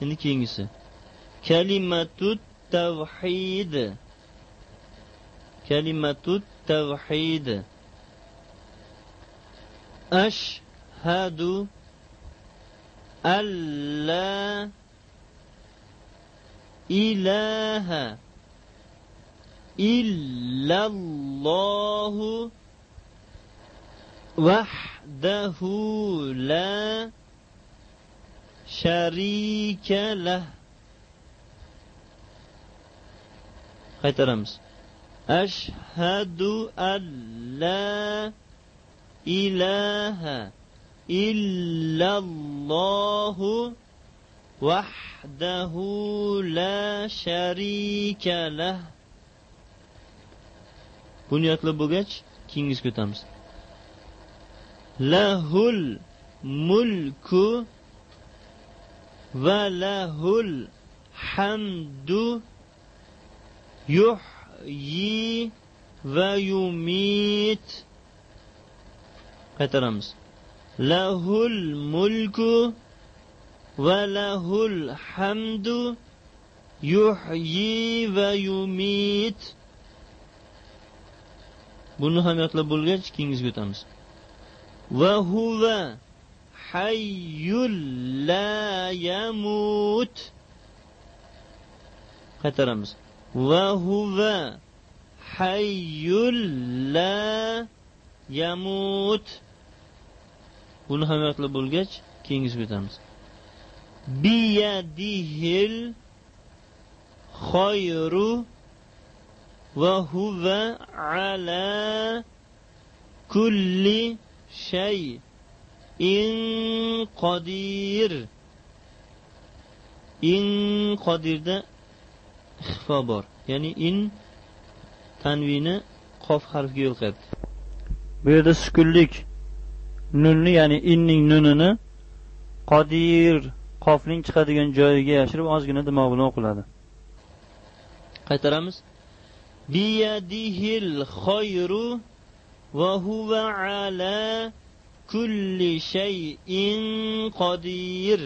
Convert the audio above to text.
endi keyingisi kalimatu tavhid kalimatu tavhid ashhadu alla ilaha illallohu وحده لا şerike leh. Kaytaralımız. Eşhedü en la ilahe illallahu vahdehu la şerike leh. Bunu yakla bu geç. Kingiz kötemiz. Lehul mulku وله الحمد يحيي ويميت هذا رمز Lahul mulku وله الحمد yuhyi va yumit buni ham yodlab bo'lgach keyingisiga o'tamiz va huva hayyul la yamut. Qaytaramiz. Va huva hayyul la yamut. Buni ham yodlab bo'lgach keyingisiga o'tamiz. Biyadihil xoyru va huva ala kulli shay. şey. In qodir in qodirda ixfo bor. Ya'ni in tanvini qof harfiga yo'liqyapti bu yerda sukunlik nunni ya'ni inning nunini qodir qofning chiqadigan joyiga yashirib ozgina dimoq bilan o'qiladi. Qaytaramiz. Biyadihil xoyru va huva ala kulli şeyin kadir.